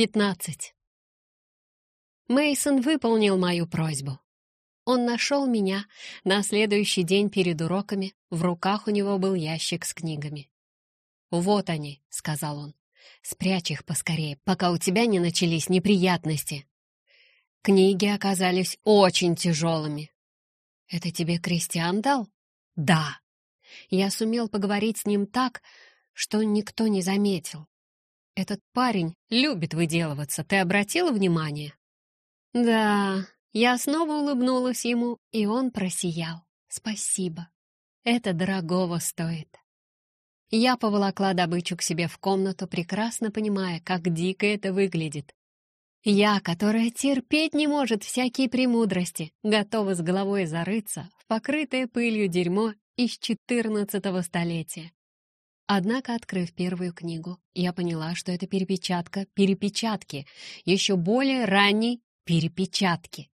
Пятнадцать. Мейсон выполнил мою просьбу. Он нашел меня на следующий день перед уроками, в руках у него был ящик с книгами. «Вот они», — сказал он, — «спрячь их поскорее, пока у тебя не начались неприятности». Книги оказались очень тяжелыми. «Это тебе Кристиан дал?» «Да». Я сумел поговорить с ним так, что никто не заметил. Этот парень любит выделываться, ты обратила внимание? Да, я снова улыбнулась ему, и он просиял. Спасибо. Это дорогого стоит. Я поволокла добычу к себе в комнату, прекрасно понимая, как дико это выглядит. Я, которая терпеть не может всякие премудрости, готова с головой зарыться в покрытое пылью дерьмо из четырнадцатого столетия. Однако, открыв первую книгу, я поняла, что это перепечатка перепечатки, еще более ранней перепечатки.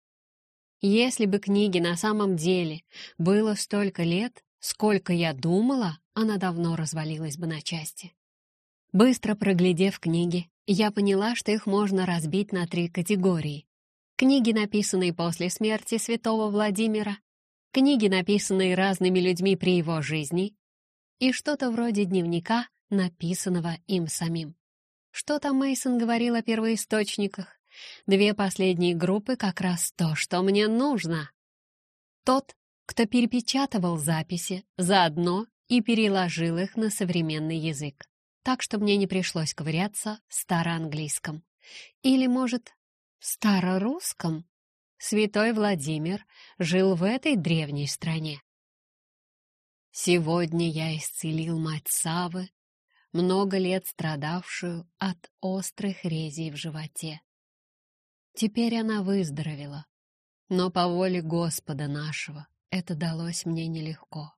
Если бы книге на самом деле было столько лет, сколько я думала, она давно развалилась бы на части. Быстро проглядев книги, я поняла, что их можно разбить на три категории. Книги, написанные после смерти святого Владимира, книги, написанные разными людьми при его жизни, и что-то вроде дневника, написанного им самим. Что там Мейсон говорил о первоисточниках? Две последние группы как раз то, что мне нужно. Тот, кто перепечатывал записи заодно и переложил их на современный язык, так что мне не пришлось ковыряться в староанглийском. Или, может, в старорусском? Святой Владимир жил в этой древней стране. Сегодня я исцелил мать Савы, много лет страдавшую от острых резей в животе. Теперь она выздоровела, но по воле Господа нашего это далось мне нелегко.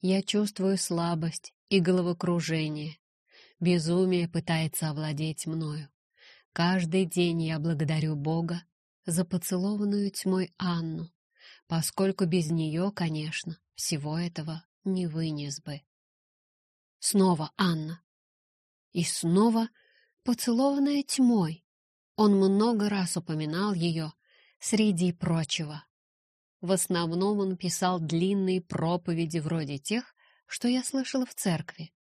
Я чувствую слабость и головокружение. Безумие пытается овладеть мною. Каждый день я благодарю Бога за поцелованную тьмой Анну, поскольку без нее, конечно, всего этого не вынес бы. Снова Анна. И снова поцелованная тьмой. Он много раз упоминал ее среди прочего. В основном он писал длинные проповеди вроде тех, что я слышала в церкви.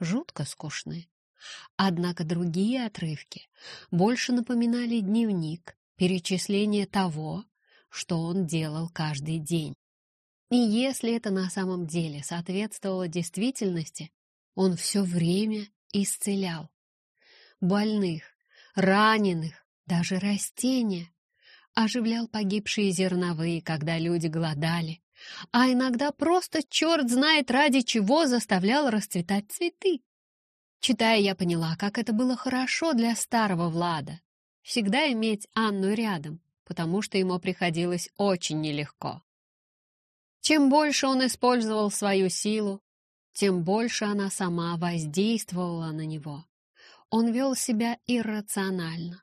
Жутко скучные. Однако другие отрывки больше напоминали дневник, перечисление того, что он делал каждый день. И если это на самом деле соответствовало действительности, он все время исцелял. Больных, раненых, даже растения. Оживлял погибшие зерновые, когда люди голодали. А иногда просто черт знает ради чего заставлял расцветать цветы. Читая, я поняла, как это было хорошо для старого Влада. Всегда иметь Анну рядом, потому что ему приходилось очень нелегко. Чем больше он использовал свою силу, тем больше она сама воздействовала на него. Он вел себя иррационально.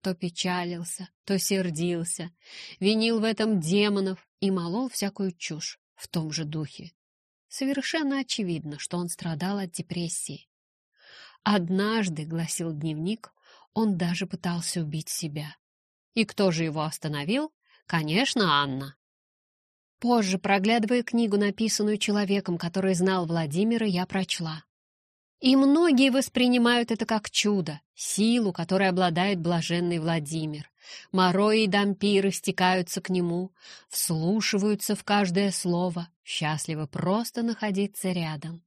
То печалился, то сердился, винил в этом демонов и молол всякую чушь в том же духе. Совершенно очевидно, что он страдал от депрессии. Однажды, гласил дневник, он даже пытался убить себя. И кто же его остановил? Конечно, Анна. Позже, проглядывая книгу, написанную человеком, который знал Владимира, я прочла. И многие воспринимают это как чудо, силу, которой обладает блаженный Владимир. Морои и дампиры стекаются к нему, вслушиваются в каждое слово, счастливы просто находиться рядом.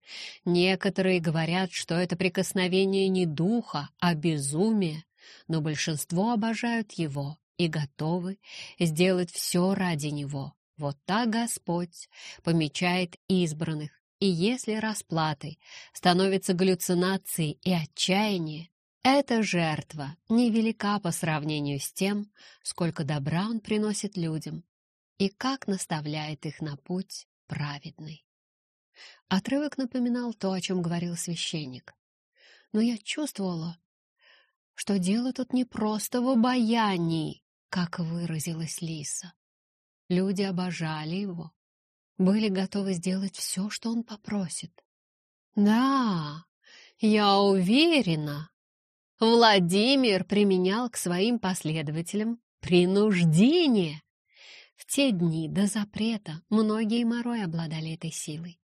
Некоторые говорят, что это прикосновение не духа, а безумие, но большинство обожают его и готовы сделать все ради него. Вот так Господь помечает избранных, и если расплатой становятся галлюцинации и отчаяние, эта жертва невелика по сравнению с тем, сколько добра он приносит людям и как наставляет их на путь праведный. Отрывок напоминал то, о чем говорил священник. Но я чувствовала, что дело тут не просто в обаянии, как выразилась Лиса. Люди обожали его, были готовы сделать все, что он попросит. Да, я уверена, Владимир применял к своим последователям принуждение. В те дни до запрета многие морой обладали этой силой,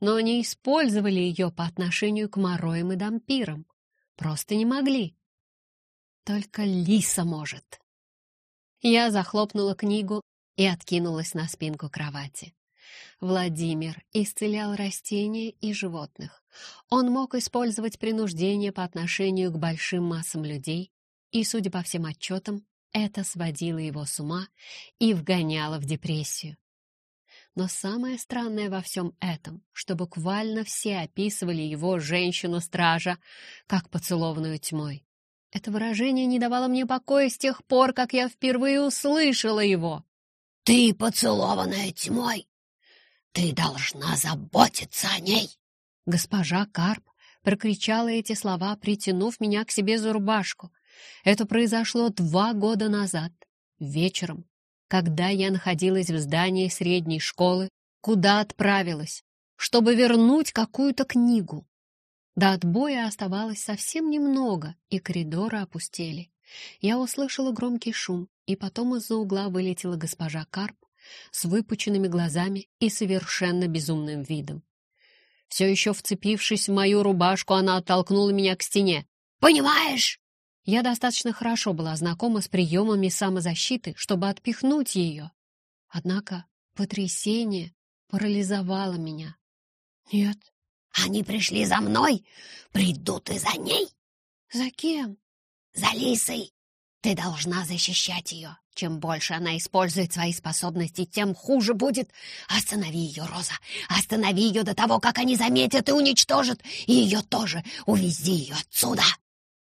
но не использовали ее по отношению к мороям и дампирам. Просто не могли. Только лиса может. Я захлопнула книгу и откинулась на спинку кровати. Владимир исцелял растения и животных. Он мог использовать принуждение по отношению к большим массам людей, и, судя по всем отчетам, это сводило его с ума и вгоняло в депрессию. Но самое странное во всем этом, что буквально все описывали его, женщину-стража, как поцелованную тьмой. Это выражение не давало мне покоя с тех пор, как я впервые услышала его. «Ты поцелованная тьмой! Ты должна заботиться о ней!» Госпожа Карп прокричала эти слова, притянув меня к себе за рубашку. Это произошло два года назад, вечером, когда я находилась в здании средней школы, куда отправилась, чтобы вернуть какую-то книгу. До отбоя оставалось совсем немного, и коридоры опустели. Я услышала громкий шум, и потом из-за угла вылетела госпожа Карп с выпученными глазами и совершенно безумным видом. Все еще вцепившись в мою рубашку, она оттолкнула меня к стене. «Понимаешь?» Я достаточно хорошо была знакома с приемами самозащиты, чтобы отпихнуть ее. Однако потрясение парализовало меня. «Нет». «Они пришли за мной, придут и за ней». «За кем?» «За Лисой. Ты должна защищать ее. Чем больше она использует свои способности, тем хуже будет. Останови ее, Роза. Останови ее до того, как они заметят и уничтожат. И ее тоже. Увези ее отсюда.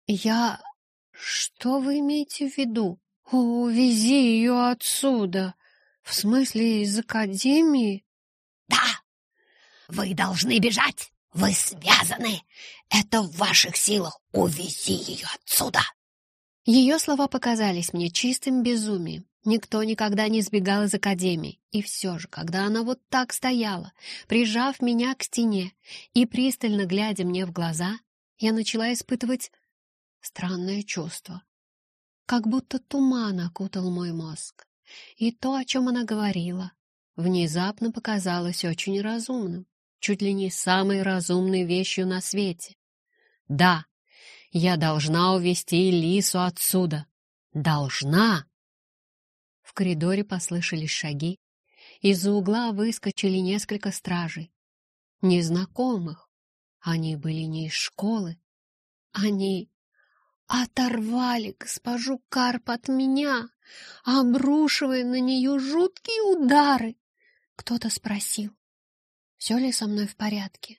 Я «Что вы имеете в виду? Увези ее отсюда! В смысле, из академии?» «Да! Вы должны бежать! Вы связаны! Это в ваших силах! Увези ее отсюда!» Ее слова показались мне чистым безумием. Никто никогда не сбегал из академии. И все же, когда она вот так стояла, прижав меня к стене и пристально глядя мне в глаза, я начала испытывать Странное чувство. Как будто туман окутал мой мозг. И то, о чем она говорила, внезапно показалось очень разумным, чуть ли не самой разумной вещью на свете. Да, я должна увести Лису отсюда. Должна! В коридоре послышались шаги. Из-за угла выскочили несколько стражей. Незнакомых. Они были не из школы. Они оторвали госпожу Карп от меня, обрушивая на нее жуткие удары. Кто-то спросил, все ли со мной в порядке.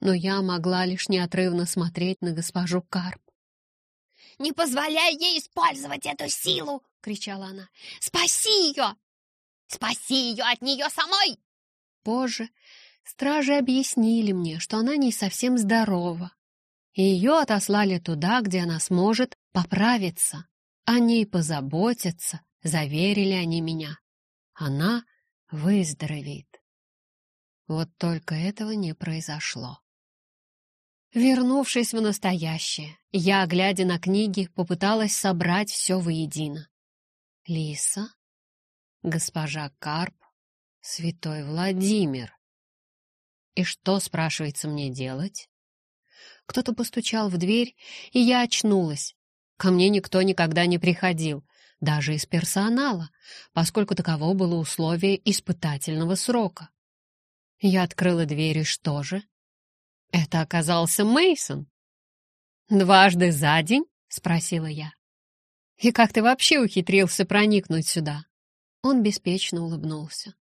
Но я могла лишь неотрывно смотреть на госпожу Карп. «Не позволяй ей использовать эту силу!» — кричала она. «Спаси ее! Спаси ее от нее самой!» Позже стражи объяснили мне, что она не совсем здорова, и ее отослали туда, где она сможет поправиться. О ней позаботятся, заверили они меня. Она выздоровеет. Вот только этого не произошло. Вернувшись в настоящее, я, глядя на книги, попыталась собрать все воедино. Лиса, госпожа Карп, святой Владимир. И что, спрашивается, мне делать? Кто-то постучал в дверь, и я очнулась. Ко мне никто никогда не приходил, даже из персонала, поскольку таково было условие испытательного срока. Я открыла дверь, и что же? Это оказался Мейсон. «Дважды за день?» — спросила я. «И как ты вообще ухитрился проникнуть сюда?» Он беспечно улыбнулся.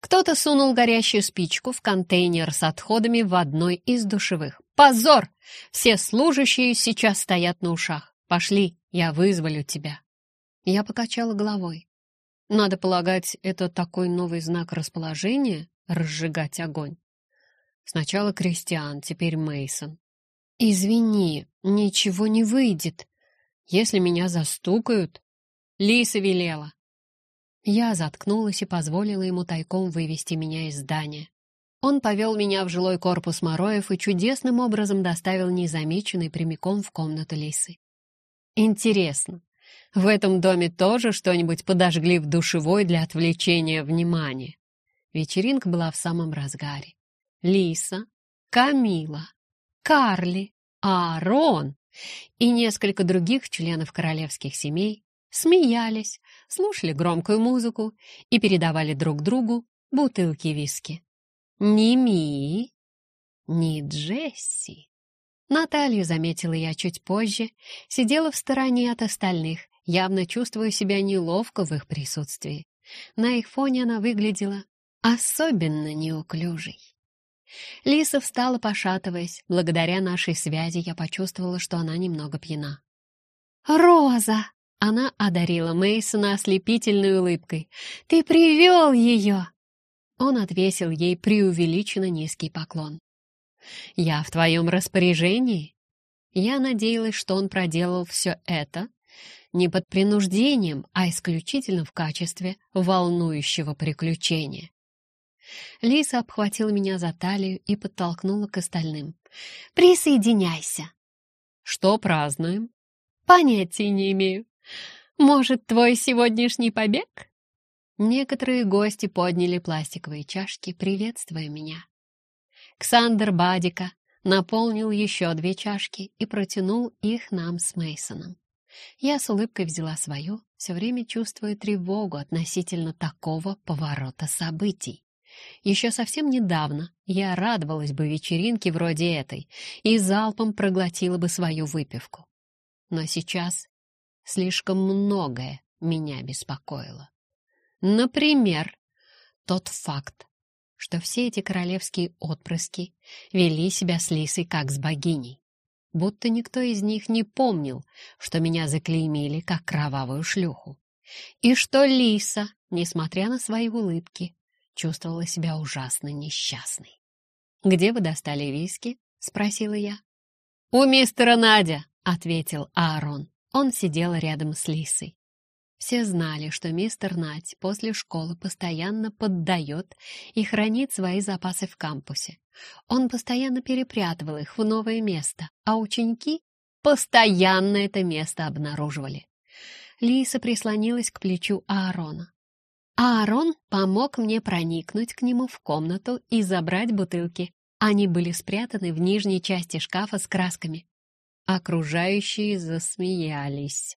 Кто-то сунул горящую спичку в контейнер с отходами в одной из душевых. «Позор! Все служащие сейчас стоят на ушах. Пошли, я вызволю тебя». Я покачала головой. Надо полагать, это такой новый знак расположения — разжигать огонь. Сначала Кристиан, теперь Мейсон. «Извини, ничего не выйдет. Если меня застукают...» Лиса велела. Я заткнулась и позволила ему тайком вывести меня из здания. Он повел меня в жилой корпус Мороев и чудесным образом доставил незамеченный прямиком в комнату Лисы. Интересно, в этом доме тоже что-нибудь подожгли в душевой для отвлечения внимания? Вечеринка была в самом разгаре. Лиса, Камила, Карли, Аарон и несколько других членов королевских семей смеялись, слушали громкую музыку и передавали друг другу бутылки виски. Ни Ми, ни Джесси. Наталью заметила я чуть позже, сидела в стороне от остальных, явно чувствуя себя неловко в их присутствии. На их фоне она выглядела особенно неуклюжей. Лиса встала, пошатываясь. Благодаря нашей связи я почувствовала, что она немного пьяна. «Роза!» — она одарила Мейсона ослепительной улыбкой. «Ты привел ее!» Он отвесил ей преувеличенно низкий поклон. «Я в твоем распоряжении?» Я надеялась, что он проделал все это не под принуждением, а исключительно в качестве волнующего приключения. Лиса обхватила меня за талию и подтолкнула к остальным. «Присоединяйся!» «Что празднуем?» «Понятия не имею. Может, твой сегодняшний побег?» Некоторые гости подняли пластиковые чашки, приветствуя меня. Ксандер Бадика наполнил еще две чашки и протянул их нам с Мейсоном. Я с улыбкой взяла свою, все время чувствуя тревогу относительно такого поворота событий. Еще совсем недавно я радовалась бы вечеринке вроде этой и залпом проглотила бы свою выпивку. Но сейчас слишком многое меня беспокоило. Например, тот факт, что все эти королевские отпрыски вели себя с Лисой как с богиней, будто никто из них не помнил, что меня заклеймили как кровавую шлюху, и что Лиса, несмотря на свои улыбки, чувствовала себя ужасно несчастной. «Где вы достали виски?» — спросила я. «У мистера Надя», — ответил Аарон. Он сидел рядом с Лисой. Все знали, что мистер Надь после школы постоянно поддает и хранит свои запасы в кампусе. Он постоянно перепрятывал их в новое место, а ученики постоянно это место обнаруживали. Лиса прислонилась к плечу Аарона. Аарон помог мне проникнуть к нему в комнату и забрать бутылки. Они были спрятаны в нижней части шкафа с красками. Окружающие засмеялись.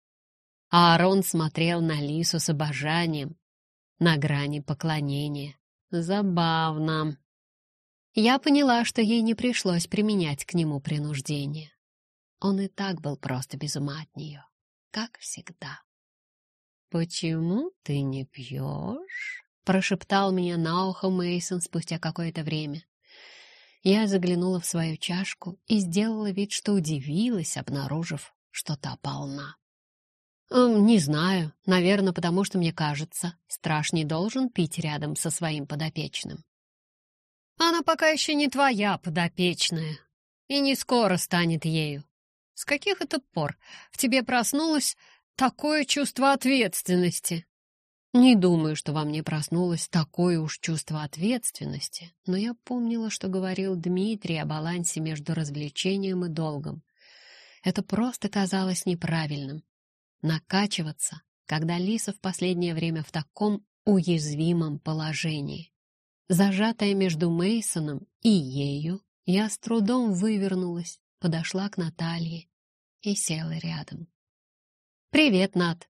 Аарон смотрел на Лису с обожанием, на грани поклонения. Забавно. Я поняла, что ей не пришлось применять к нему принуждение. Он и так был просто без ума от нее, как всегда. «Почему ты не пьешь?» — прошептал меня на ухо Мейсон спустя какое-то время. Я заглянула в свою чашку и сделала вид, что удивилась, обнаружив, что та полна. «Эм, «Не знаю. Наверное, потому что, мне кажется, страж не должен пить рядом со своим подопечным». «Она пока еще не твоя подопечная и не скоро станет ею. С каких это пор в тебе проснулась такое чувство ответственности. Не думаю, что во мне проснулось такое уж чувство ответственности, но я помнила, что говорил Дмитрий о балансе между развлечением и долгом. Это просто казалось неправильным. Накачиваться, когда Лиса в последнее время в таком уязвимом положении. Зажатая между Мейсоном и ею, я с трудом вывернулась, подошла к Наталье и села рядом. «Привет, Над.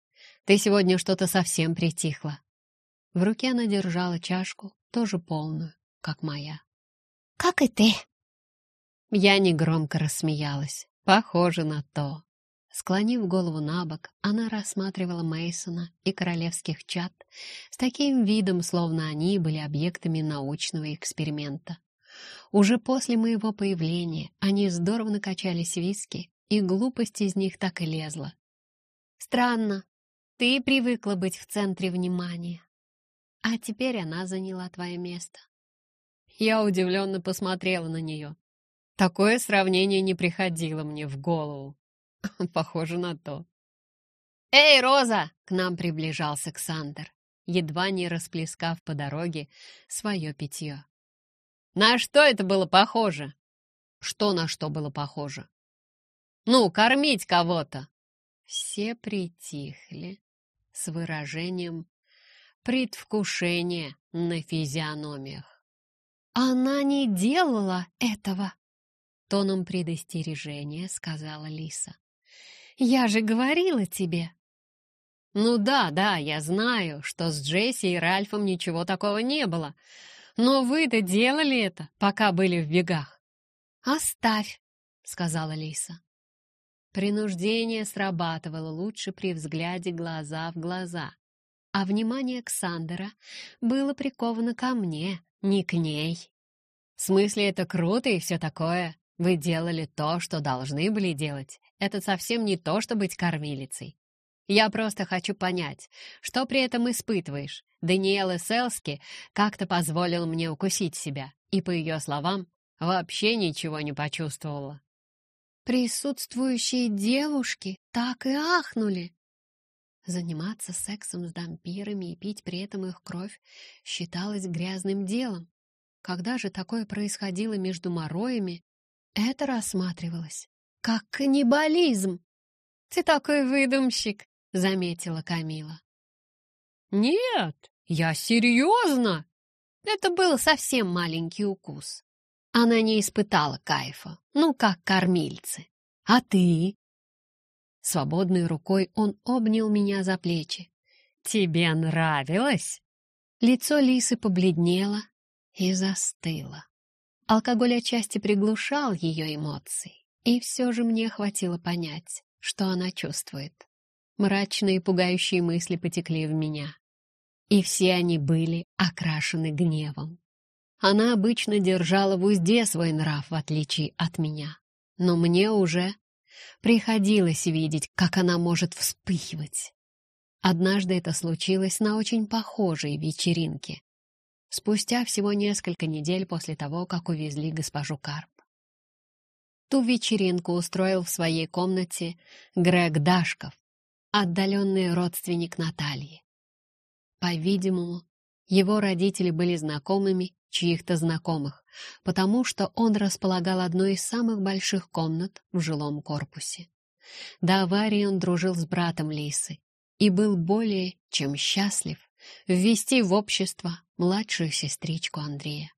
Ты сегодня что-то совсем притихла». В руке она держала чашку, тоже полную, как моя. «Как и ты». Я негромко рассмеялась. Похоже на то. Склонив голову на бок, она рассматривала Мейсона и королевских чад с таким видом, словно они были объектами научного эксперимента. Уже после моего появления они здорово накачались виски, и глупость из них так и лезла, Странно, ты привыкла быть в центре внимания, а теперь она заняла твое место. Я удивленно посмотрела на нее. Такое сравнение не приходило мне в голову. Похоже на то. «Эй, Роза!» — к нам приближался Ксандр, едва не расплескав по дороге свое питье. На что это было похоже? Что на что было похоже? Ну, кормить кого-то. Все притихли с выражением предвкушения на физиономиях. «Она не делала этого!» Тоном предостережения сказала Лиса. «Я же говорила тебе!» «Ну да, да, я знаю, что с Джесси и Ральфом ничего такого не было. Но вы-то делали это, пока были в бегах». «Оставь», — сказала Лиса. Принуждение срабатывало лучше при взгляде глаза в глаза, а внимание Ксандера было приковано ко мне, не к ней. В смысле, это круто и все такое. Вы делали то, что должны были делать. Это совсем не то, что быть кормилицей. Я просто хочу понять, что при этом испытываешь. Даниэла Селски как-то позволил мне укусить себя, и, по ее словам, вообще ничего не почувствовала. Присутствующие девушки так и ахнули. Заниматься сексом с дампирами и пить при этом их кровь считалось грязным делом. Когда же такое происходило между мороями, это рассматривалось как каннибализм. «Ты такой выдумщик!» — заметила Камила. «Нет, я серьезно!» Это был совсем маленький укус. Она не испытала кайфа, ну, как кормильцы. «А ты?» Свободной рукой он обнял меня за плечи. «Тебе нравилось?» Лицо Лисы побледнело и застыло. Алкоголь отчасти приглушал ее эмоции, и все же мне хватило понять, что она чувствует. Мрачные пугающие мысли потекли в меня. И все они были окрашены гневом. Она обычно держала в узде свой нрав, в отличие от меня. Но мне уже приходилось видеть, как она может вспыхивать. Однажды это случилось на очень похожей вечеринке. Спустя всего несколько недель после того, как увезли госпожу Карп. Ту вечеринку устроил в своей комнате Грег Дашков, отдаленный родственник Натальи. По-видимому, его родители были знакомыми чьих-то знакомых, потому что он располагал одной из самых больших комнат в жилом корпусе. До аварии он дружил с братом Лисы и был более чем счастлив ввести в общество младшую сестричку Андрея.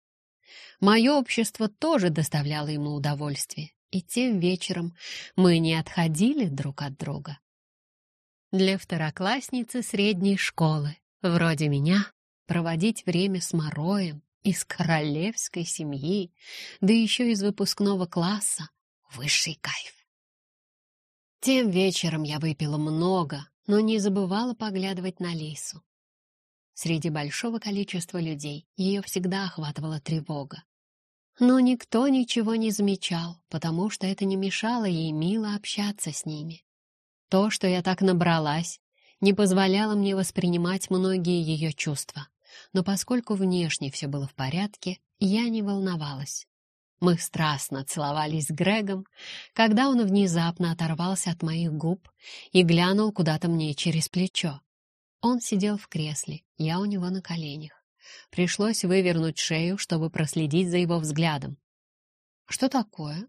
Мое общество тоже доставляло ему удовольствие, и тем вечером мы не отходили друг от друга. Для второклассницы средней школы, вроде меня, проводить время с Мороем из королевской семьи, да еще из выпускного класса — высший кайф. Тем вечером я выпила много, но не забывала поглядывать на Лису. Среди большого количества людей ее всегда охватывала тревога. Но никто ничего не замечал, потому что это не мешало ей мило общаться с ними. То, что я так набралась, не позволяло мне воспринимать многие ее чувства. Но поскольку внешне все было в порядке, я не волновалась. Мы страстно целовались с Грегом, когда он внезапно оторвался от моих губ и глянул куда-то мне через плечо. Он сидел в кресле, я у него на коленях. Пришлось вывернуть шею, чтобы проследить за его взглядом. «Что такое?»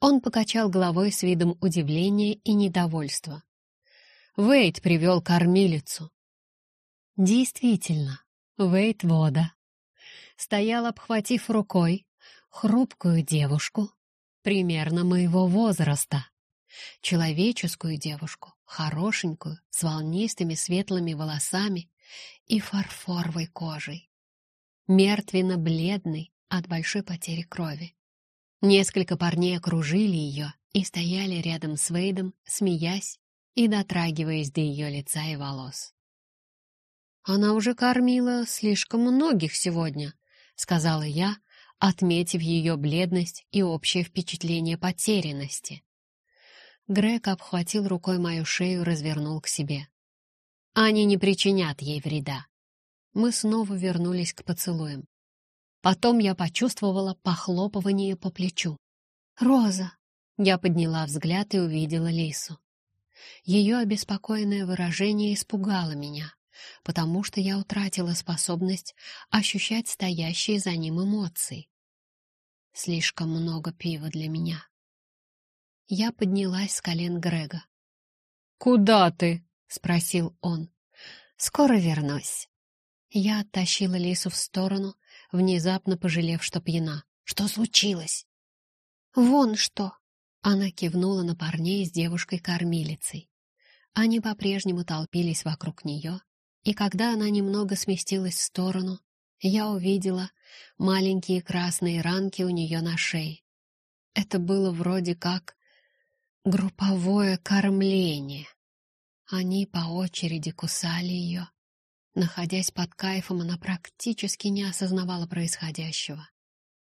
Он покачал головой с видом удивления и недовольства. Вейт привел кормилицу. Действительно, Вейт Вода стоял, обхватив рукой хрупкую девушку примерно моего возраста. Человеческую девушку, хорошенькую, с волнистыми светлыми волосами и фарфоровой кожей. Мертвенно-бледной от большой потери крови. Несколько парней окружили ее и стояли рядом с Вейдом, смеясь и дотрагиваясь до ее лица и волос. «Она уже кормила слишком многих сегодня», — сказала я, отметив ее бледность и общее впечатление потерянности. Грег обхватил рукой мою шею и развернул к себе. «Они не причинят ей вреда». Мы снова вернулись к поцелуям. Потом я почувствовала похлопывание по плечу. «Роза!» Я подняла взгляд и увидела Лису. Ее обеспокоенное выражение испугало меня, потому что я утратила способность ощущать стоящие за ним эмоции. Слишком много пива для меня. Я поднялась с колен Грега. «Куда ты?» — спросил он. «Скоро вернусь». Я оттащила Лису в сторону, внезапно пожалев, что пьяна. «Что случилось?» «Вон что!» Она кивнула на парней с девушкой-кормилицей. Они по-прежнему толпились вокруг нее, и когда она немного сместилась в сторону, я увидела маленькие красные ранки у нее на шее. Это было вроде как групповое кормление. Они по очереди кусали ее. Находясь под кайфом, она практически не осознавала происходящего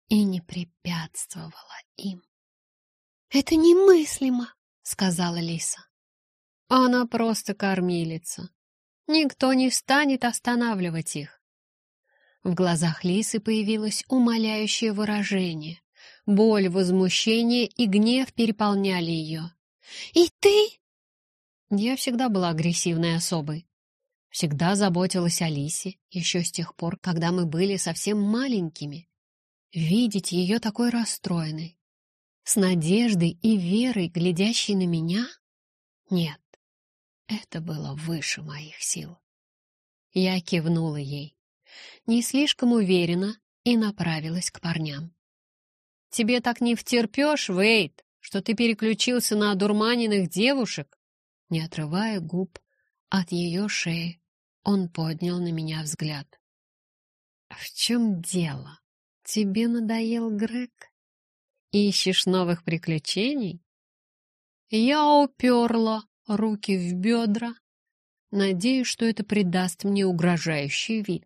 и не препятствовала им. «Это немыслимо!» — сказала Лиса. «Она просто кормилица. Никто не станет останавливать их». В глазах Лисы появилось умоляющее выражение. Боль, возмущение и гнев переполняли ее. «И ты?» Я всегда была агрессивной особой. Всегда заботилась о Лисе, еще с тех пор, когда мы были совсем маленькими. Видеть ее такой расстроенной, с надеждой и верой, глядящей на меня? Нет, это было выше моих сил. Я кивнула ей, не слишком уверенно, и направилась к парням. «Тебе так не втерпешь, Вейт, что ты переключился на одурманенных девушек?» Не отрывая губ от ее шеи, он поднял на меня взгляд. «В чем дело? Тебе надоел Грег?» Ищешь новых приключений? Я уперла руки в бедра, надеюсь, что это придаст мне угрожающий вид.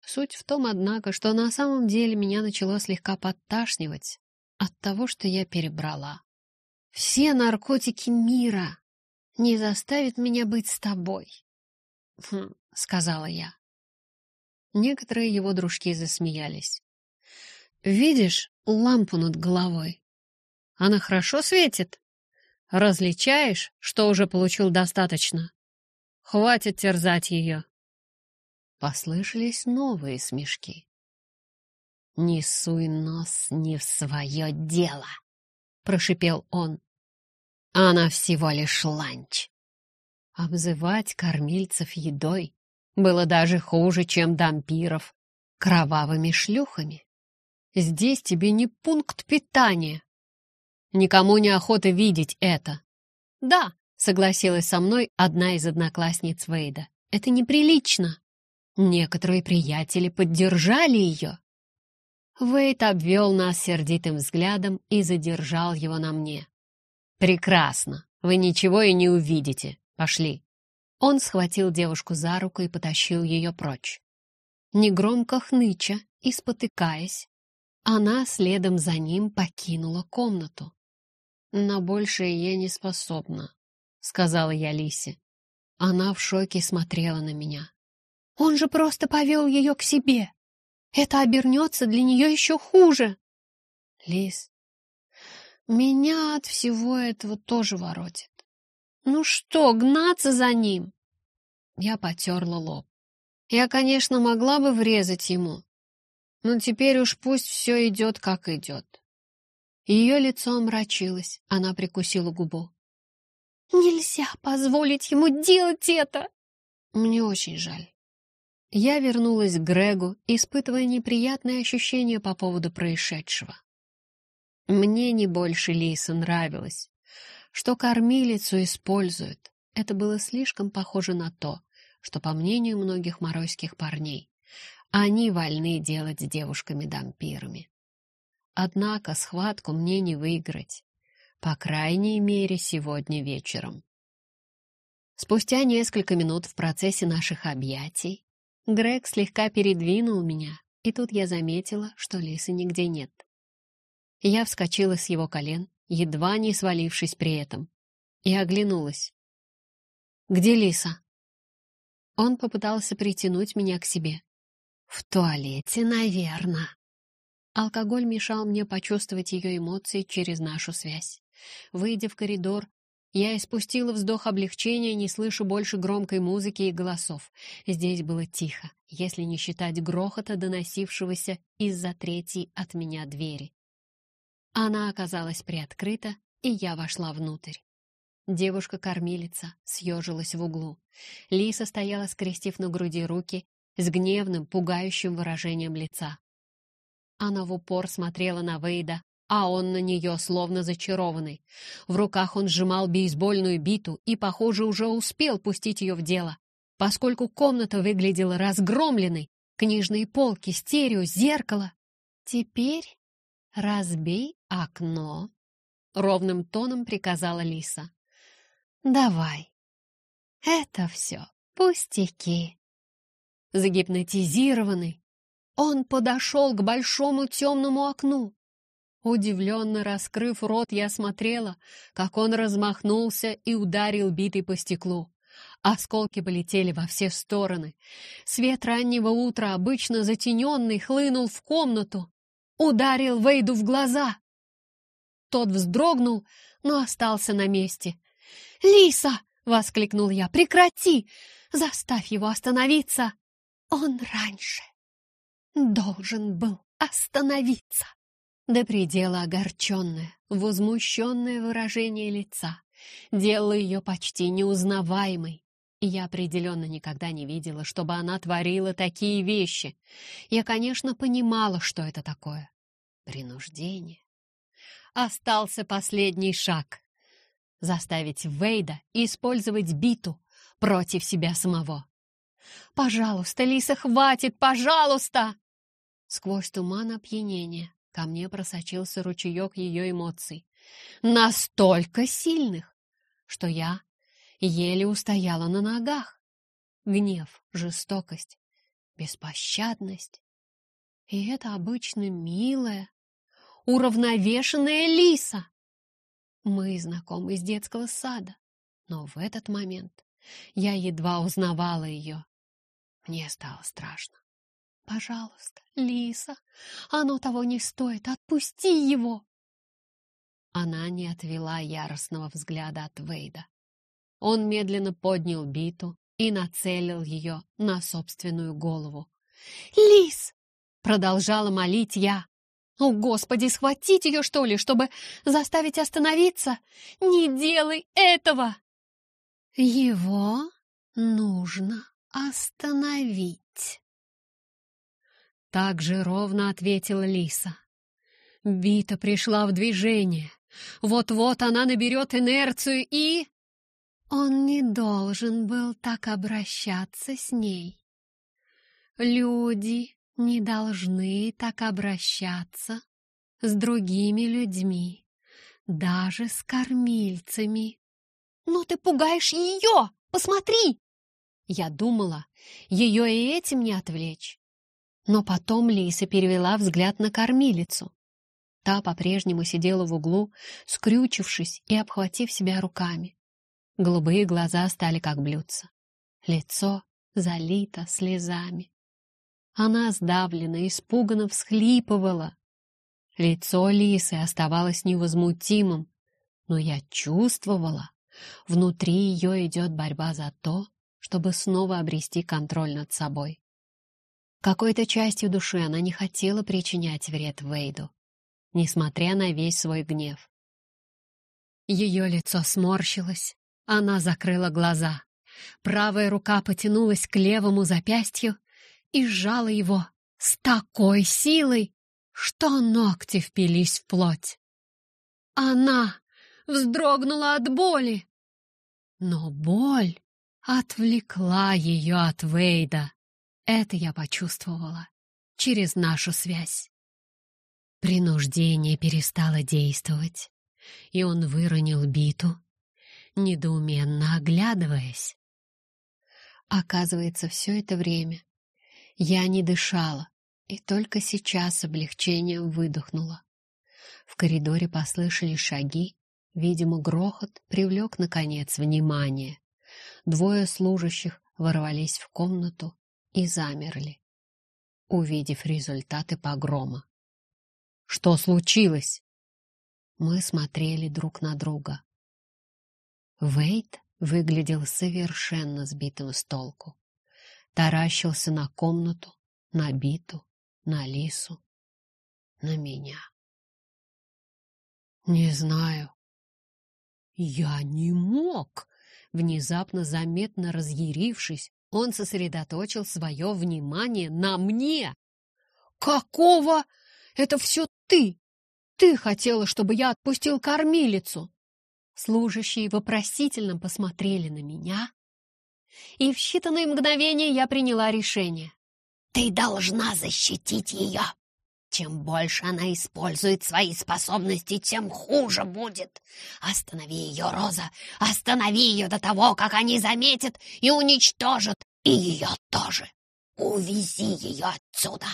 Суть в том, однако, что на самом деле меня начало слегка подташнивать от того, что я перебрала. Все наркотики мира не заставят меня быть с тобой, хм, — сказала я. Некоторые его дружки засмеялись. «Видишь, лампу над головой. Она хорошо светит? Различаешь, что уже получил достаточно? Хватит терзать ее. Послышались новые смешки. «Не суй нос не в свое дело!» — прошипел он. «Она всего лишь ланч!» Обзывать кормильцев едой было даже хуже, чем дампиров кровавыми шлюхами. Здесь тебе не пункт питания. Никому не охота видеть это. Да, согласилась со мной одна из одноклассниц Вейда. Это неприлично. Некоторые приятели поддержали ее. Вейд обвел нас сердитым взглядом и задержал его на мне. «Прекрасно. Вы ничего и не увидите. Пошли». Он схватил девушку за руку и потащил ее прочь. Негромко хныча и спотыкаясь, она следом за ним покинула комнату. «На большее я не способна», — сказала я Лисе. Она в шоке смотрела на меня. «Он же просто повел ее к себе. Это обернется для нее еще хуже». «Лис, меня от всего этого тоже воротит. Ну что, гнаться за ним?» Я потерла лоб. Я, конечно, могла бы врезать ему, но теперь уж пусть все идет, как идет. Ее лицо омрачилось, она прикусила губу. «Нельзя позволить ему делать это!» «Мне очень жаль». Я вернулась к Грегу, испытывая неприятные ощущения по поводу происшедшего. Мне не больше Лиса нравилось, что кормилицу используют. Это было слишком похоже на то, что, по мнению многих моройских парней, они вольны делать с девушками-дампирами. Однако схватку мне не выиграть, по крайней мере, сегодня вечером. Спустя несколько минут в процессе наших объятий Грег слегка передвинул меня, и тут я заметила, что Лисы нигде нет. Я вскочила с его колен, едва не свалившись при этом, и оглянулась. «Где Лиса?» Он попытался притянуть меня к себе, в туалете, наверное. Алкоголь мешал мне почувствовать ее эмоции через нашу связь. Выйдя в коридор, я испустила вздох облегчения, не слышу больше громкой музыки и голосов. Здесь было тихо, если не считать грохота, доносившегося из-за третьей от меня двери. Она оказалась приоткрыта, и я вошла внутрь. Девушка-кормилица съежилась в углу. Лиса стояла, скрестив на груди руки, с гневным, пугающим выражением лица. Она в упор смотрела на Вейда, а он на нее, словно зачарованный. В руках он сжимал бейсбольную биту и, похоже, уже успел пустить ее в дело. Поскольку комната выглядела разгромленной, книжные полки, стерео, зеркало. «Теперь разбей окно», — ровным тоном приказала Лиса. «Давай. Это все пустяки». Загипнотизированный, он подошел к большому темному окну. Удивленно раскрыв рот, я смотрела, как он размахнулся и ударил битой по стеклу. Осколки полетели во все стороны. Свет раннего утра, обычно затененный, хлынул в комнату. Ударил Вейду в глаза. Тот вздрогнул, но остался на месте. «Лиса!» — воскликнул я. «Прекрати! Заставь его остановиться!» «Он раньше должен был остановиться!» До предела огорченное, возмущенное выражение лица делало ее почти неузнаваемой. Я определенно никогда не видела, чтобы она творила такие вещи. Я, конечно, понимала, что это такое. Принуждение. Остался последний шаг. Заставить Вейда использовать биту против себя самого. «Пожалуйста, Лиса, хватит, пожалуйста!» Сквозь туман опьянения ко мне просочился ручеек ее эмоций. Настолько сильных, что я еле устояла на ногах. Гнев, жестокость, беспощадность. И это обычно милая, уравновешенная лиса. Мы знакомы с детского сада, но в этот момент я едва узнавала ее. Мне стало страшно. «Пожалуйста, Лиса, оно того не стоит, отпусти его!» Она не отвела яростного взгляда от Вейда. Он медленно поднял биту и нацелил ее на собственную голову. «Лис!» — продолжала молить я. «О, Господи, схватить ее, что ли, чтобы заставить остановиться? Не делай этого!» «Его нужно остановить!» Так же ровно ответила Лиса. Бита пришла в движение. Вот-вот она наберет инерцию и... Он не должен был так обращаться с ней. Люди не должны так обращаться с другими людьми, даже с кормильцами. «Ну ты пугаешь ее! Посмотри!» Я думала, ее и этим не отвлечь. Но потом Лиса перевела взгляд на кормилицу. Та по-прежнему сидела в углу, скрючившись и обхватив себя руками. Голубые глаза стали как блюдца. Лицо залито слезами. Она сдавленно, испуганно всхлипывала. Лицо Лисы оставалось невозмутимым, но я чувствовала, внутри ее идет борьба за то, чтобы снова обрести контроль над собой. Какой-то частью души она не хотела причинять вред Вейду, несмотря на весь свой гнев. Ее лицо сморщилось, она закрыла глаза. Правая рука потянулась к левому запястью и сжала его с такой силой, что ногти впились в плоть. Она вздрогнула от боли. Но боль отвлекла ее от Вейда. Это я почувствовала через нашу связь. Принуждение перестало действовать, и он выронил биту недоуменно оглядываясь. Оказывается, все это время я не дышала и только сейчас облегчением выдохнула. В коридоре послышались шаги, видимо, грохот привлек, наконец, внимание. Двое служащих ворвались в комнату и замерли, увидев результаты погрома. «Что случилось?» Мы смотрели друг на друга. Вейт выглядел совершенно сбитым с толку. Таращился на комнату, на биту, на лису, на меня. Не знаю. Я не мог. Внезапно, заметно разъярившись, он сосредоточил свое внимание на мне. «Какого? Это все ты! Ты хотела, чтобы я отпустил кормилицу!» Служащие вопросительно посмотрели на меня, и в считанные мгновения я приняла решение. «Ты должна защитить ее!» Чем больше она использует свои способности, тем хуже будет. Останови ее, Роза, останови ее до того, как они заметят и уничтожат, и ее тоже. Увези ее отсюда.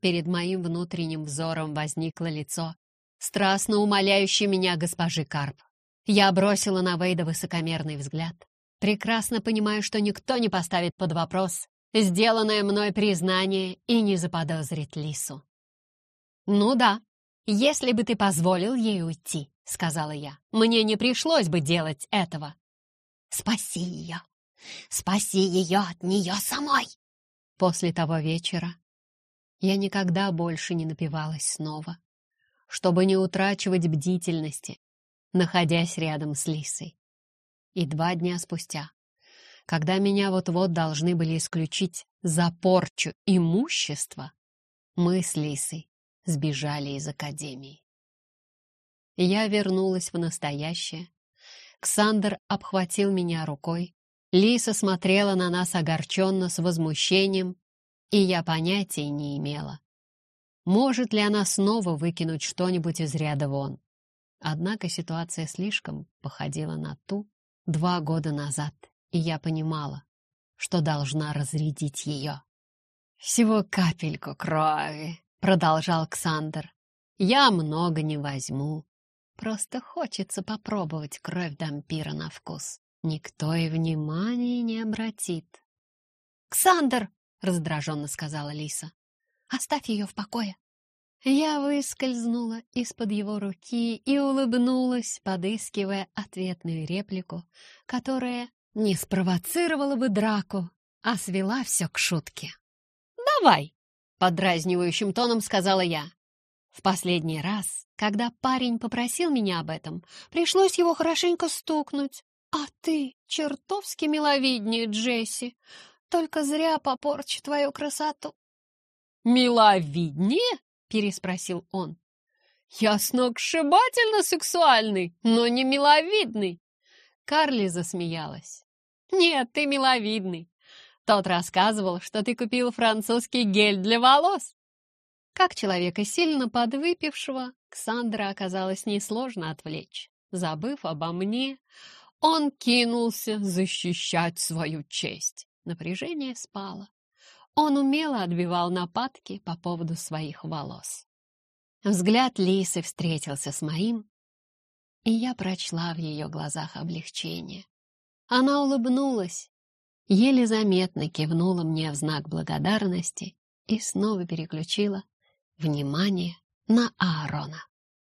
Перед моим внутренним взором возникло лицо, страстно умоляющее меня госпожи Карп. Я бросила на Вейда высокомерный взгляд, прекрасно понимая, что никто не поставит под вопрос сделанное мной признание и не заподозрит Лису. «Ну да, если бы ты позволил ей уйти», — сказала я, — «мне не пришлось бы делать этого». «Спаси ее! Спаси ее от нее самой!» После того вечера я никогда больше не напивалась снова, чтобы не утрачивать бдительности, находясь рядом с Лисой. И два дня спустя, когда меня вот-вот должны были исключить за порчу имущества, мы с Лисой сбежали из академии. Я вернулась в настоящее. Ксандр обхватил меня рукой. Лиса смотрела на нас огорченно, с возмущением, и я понятия не имела. Может ли она снова выкинуть что-нибудь из ряда вон? Однако ситуация слишком походила на ту два года назад и я понимала, что должна разрядить ее. «Всего капельку крови», — продолжал Ксандр. «Я много не возьму. Просто хочется попробовать кровь дампира на вкус. Никто и внимания не обратит». «Ксандр!» — раздраженно сказала Лиса. «Оставь ее в покое». Я выскользнула из-под его руки и улыбнулась, подыскивая ответную реплику, которая не спровоцировала бы драку, а свела все к шутке. «Давай!» — подразнивающим тоном сказала я. В последний раз, когда парень попросил меня об этом, пришлось его хорошенько стукнуть. «А ты чертовски миловиднее, Джесси, только зря попорчу твою красоту». «Миловиднее?» — переспросил он. «Я сногсшибательно сексуальный, но не миловидный!» Карли засмеялась. «Нет, ты миловидный. Тот рассказывал, что ты купил французский гель для волос». Как человека сильно подвыпившего, Ксандра оказалось несложно отвлечь. Забыв обо мне, он кинулся защищать свою честь. Напряжение спало. Он умело отбивал нападки по поводу своих волос. Взгляд Лисы встретился с моим, и я прочла в ее глазах облегчение. Она улыбнулась, еле заметно кивнула мне в знак благодарности и снова переключила внимание на Аарона.